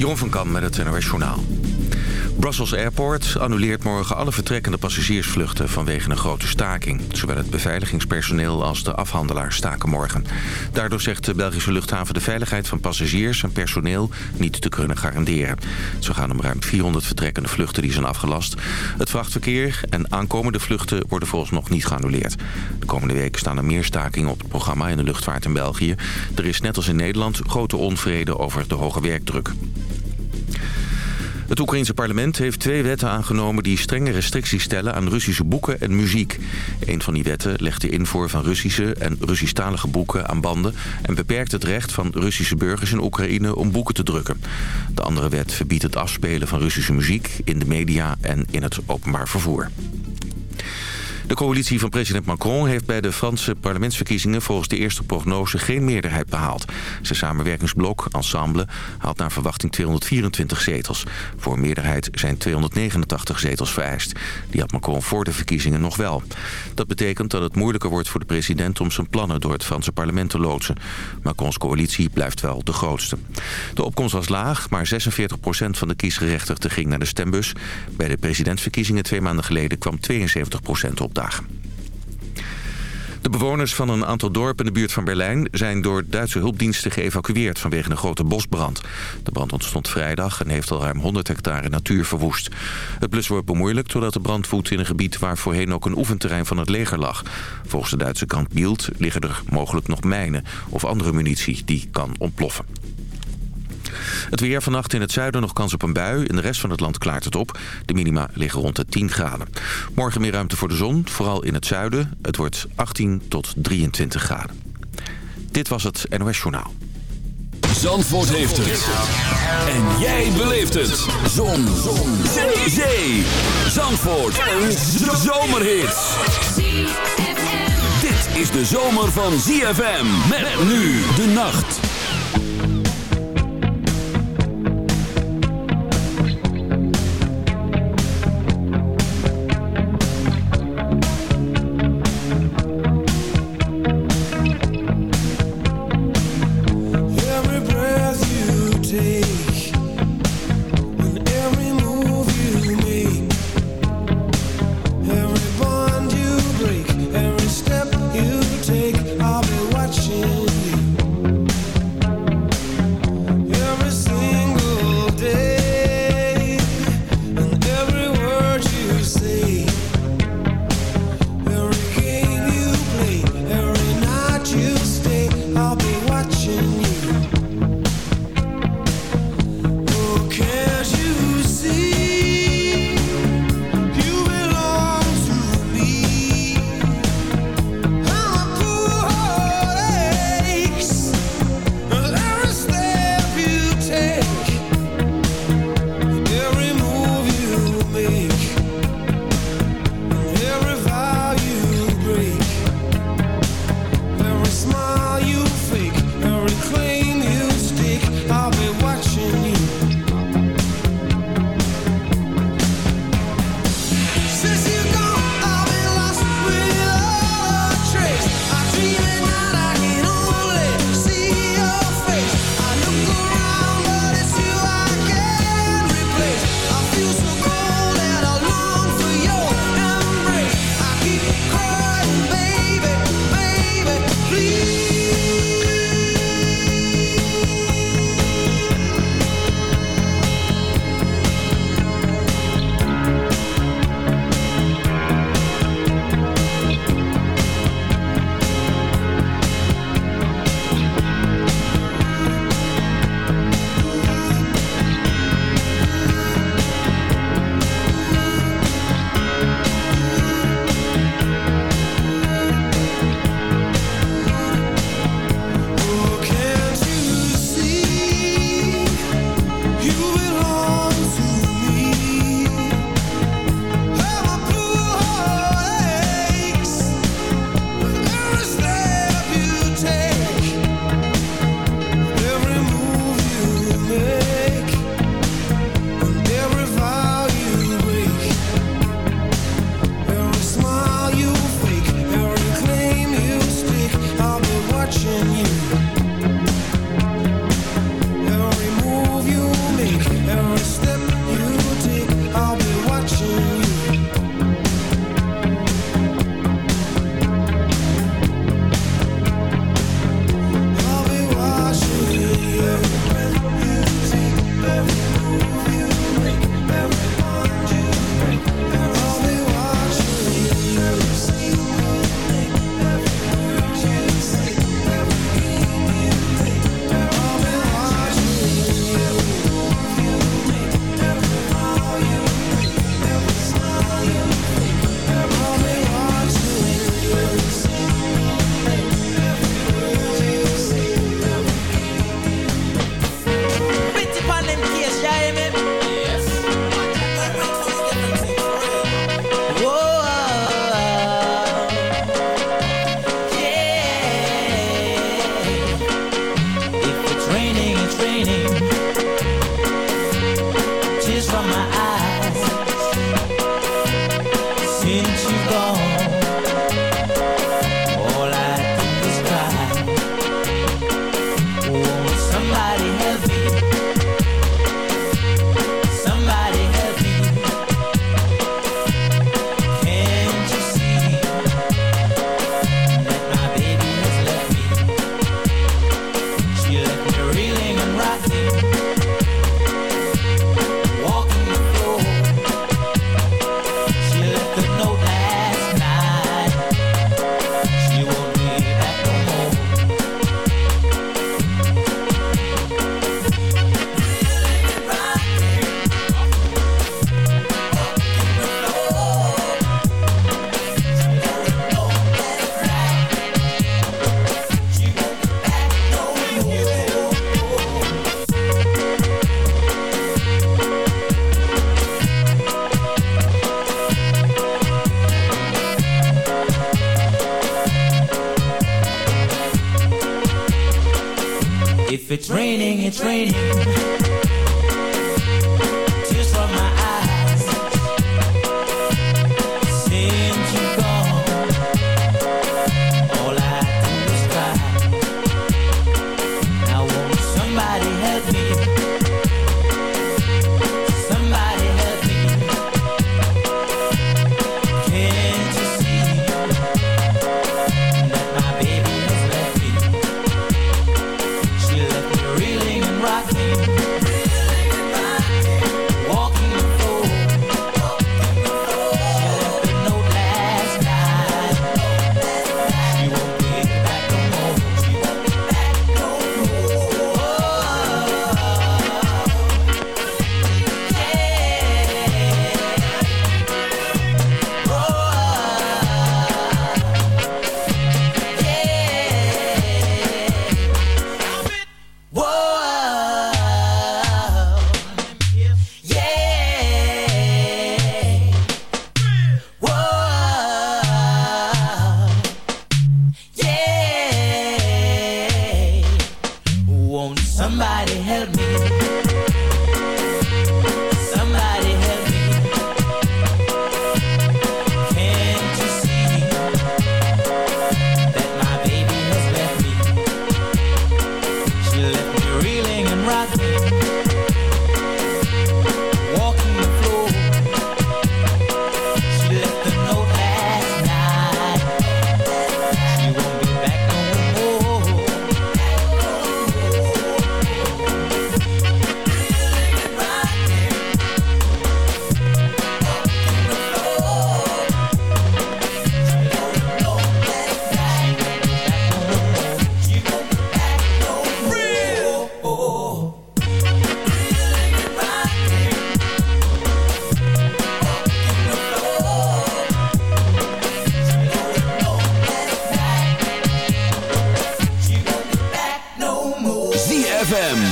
Jeroen van Kam met het NOS Journaal. Brussels Airport annuleert morgen alle vertrekkende passagiersvluchten vanwege een grote staking. Zowel het beveiligingspersoneel als de afhandelaars staken morgen. Daardoor zegt de Belgische luchthaven de veiligheid van passagiers en personeel niet te kunnen garanderen. Zo gaan om ruim 400 vertrekkende vluchten die zijn afgelast. Het vrachtverkeer en aankomende vluchten worden volgens nog niet geannuleerd. De komende week staan er meer stakingen op het programma in de luchtvaart in België. Er is net als in Nederland grote onvrede over de hoge werkdruk. Het Oekraïense parlement heeft twee wetten aangenomen die strenge restricties stellen aan Russische boeken en muziek. Een van die wetten legt de invoer van Russische en Russischtalige boeken aan banden... en beperkt het recht van Russische burgers in Oekraïne om boeken te drukken. De andere wet verbiedt het afspelen van Russische muziek in de media en in het openbaar vervoer. De coalitie van president Macron heeft bij de Franse parlementsverkiezingen volgens de eerste prognose geen meerderheid behaald. Zijn samenwerkingsblok, Ensemble, haalt naar verwachting 224 zetels. Voor meerderheid zijn 289 zetels vereist. Die had Macron voor de verkiezingen nog wel. Dat betekent dat het moeilijker wordt voor de president om zijn plannen door het Franse parlement te loodsen. Macrons coalitie blijft wel de grootste. De opkomst was laag, maar 46% van de kiesgerechtigden ging naar de stembus. Bij de presidentsverkiezingen twee maanden geleden kwam 72% op de bewoners van een aantal dorpen in de buurt van Berlijn... zijn door Duitse hulpdiensten geëvacueerd vanwege een grote bosbrand. De brand ontstond vrijdag en heeft al ruim 100 hectare natuur verwoest. Het blus wordt bemoeilijkt doordat de brand woedt in een gebied... waar voorheen ook een oefenterrein van het leger lag. Volgens de Duitse krant Bild liggen er mogelijk nog mijnen... of andere munitie die kan ontploffen. Het weer vannacht in het zuiden nog kans op een bui. In de rest van het land klaart het op. De minima liggen rond de 10 graden. Morgen meer ruimte voor de zon, vooral in het zuiden. Het wordt 18 tot 23 graden. Dit was het NOS Journaal. Zandvoort heeft het. En jij beleeft het. Zon. zon. Zee. Zee. Zandvoort. Een zomerhit. Dit is de zomer van ZFM. Met nu de nacht.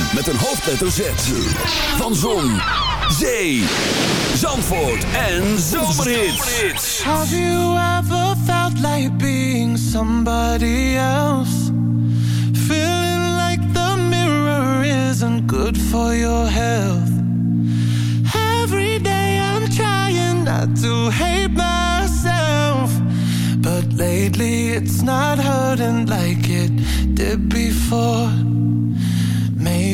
Hoofdletter Van Zon, Zee, Zandvoort en Zomerhits. Have you ever felt like being somebody else? Feeling like the mirror isn't good for your health. Every day I'm trying not to hate myself. But lately it's not hurting like it did before.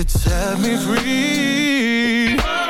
it set me free.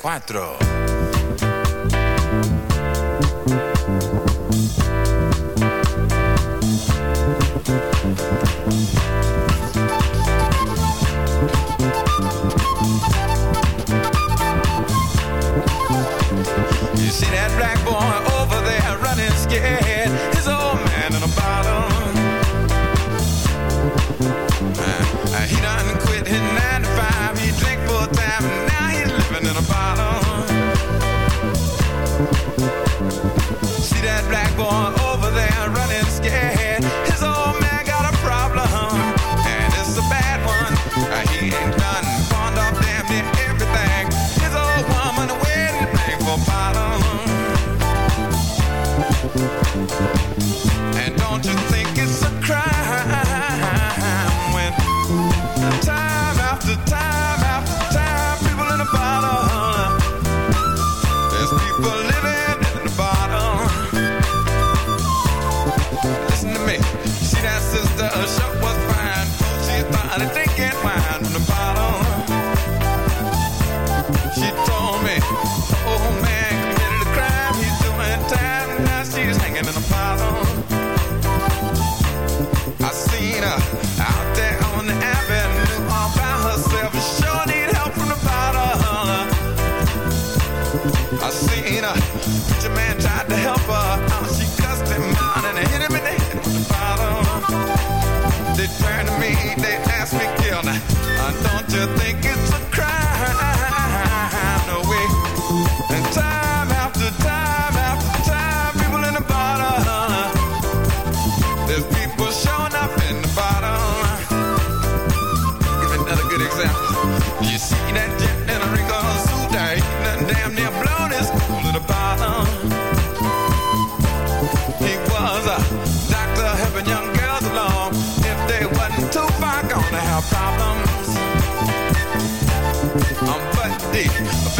quatro. showing up in the bottom. Here's another good example. You see that jet in a ring Ain't nothing damn near blown his cool to the bottom. He was a doctor helping young girls along. If they wasn't too far gone, to have problems. I'm um, but deep.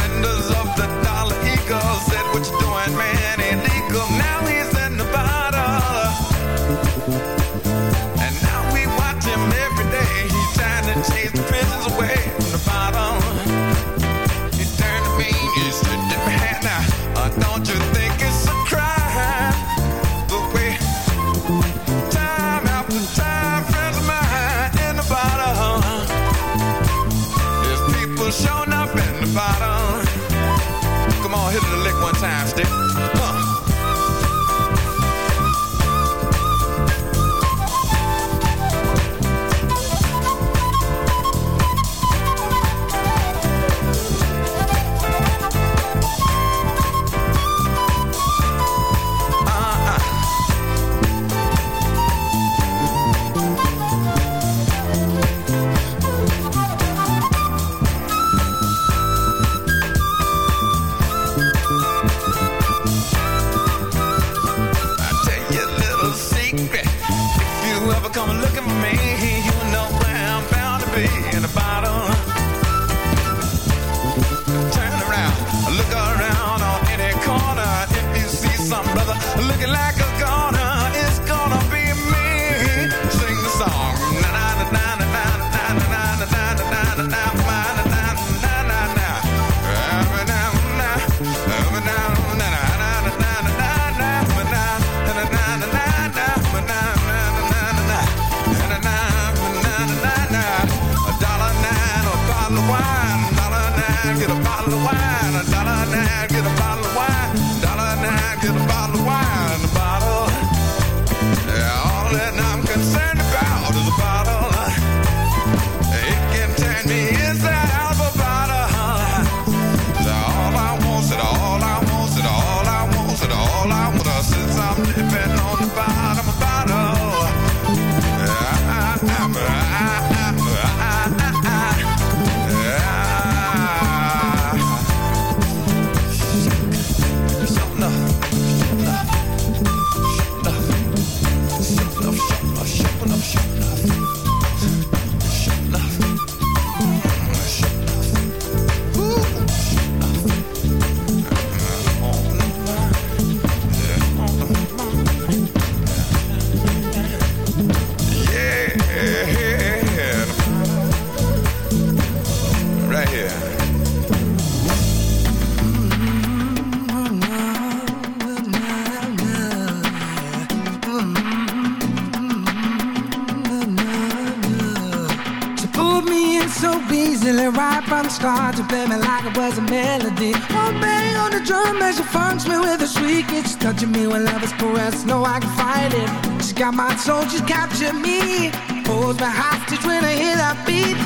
Touching me when love is caressed, no I can fight it. She's got my soul, she's captured me. Holds me hostage when I hear that beat.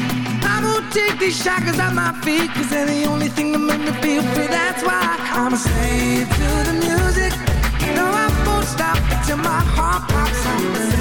I won't take these shackles off my feet, 'cause they're the only thing that make me feel free. That's why I'm a slave to the music. No, I won't stop until my heart pops out.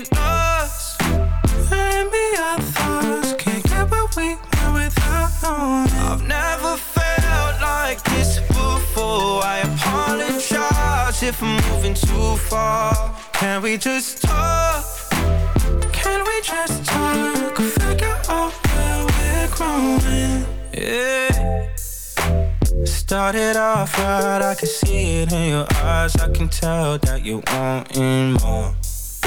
between us. Maybe our thoughts can't get what we are without. I've never felt like this before. I apologize if I'm moving too far. Can we just talk? Can we just talk? Figure out where we're growing. Yeah. Started off right, I can see it in your eyes. I can tell that you want more.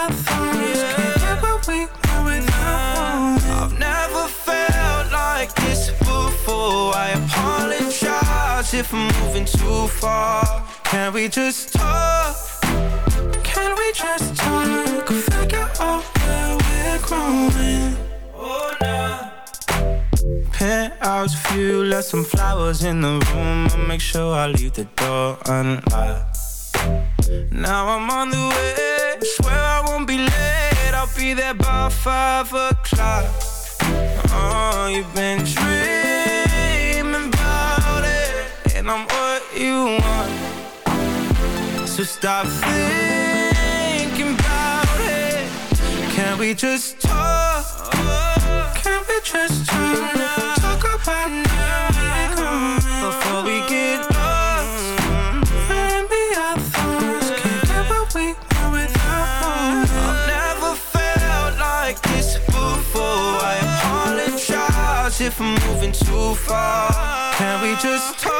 can't we. I've never felt like this before. I apologize if I'm moving too far. Can we just talk? Can we just talk? Figure out where we're growing. Oh, nah. Penthouse view, left some flowers in the room. I'll make sure I leave the door unlocked. Now I'm on the way. Swear I won't be late. I'll be there by five o'clock. Oh, you've been dreaming about it, and I'm what you want. So stop thinking about it. Can we just talk? Can we just? Talk far. Can we just talk?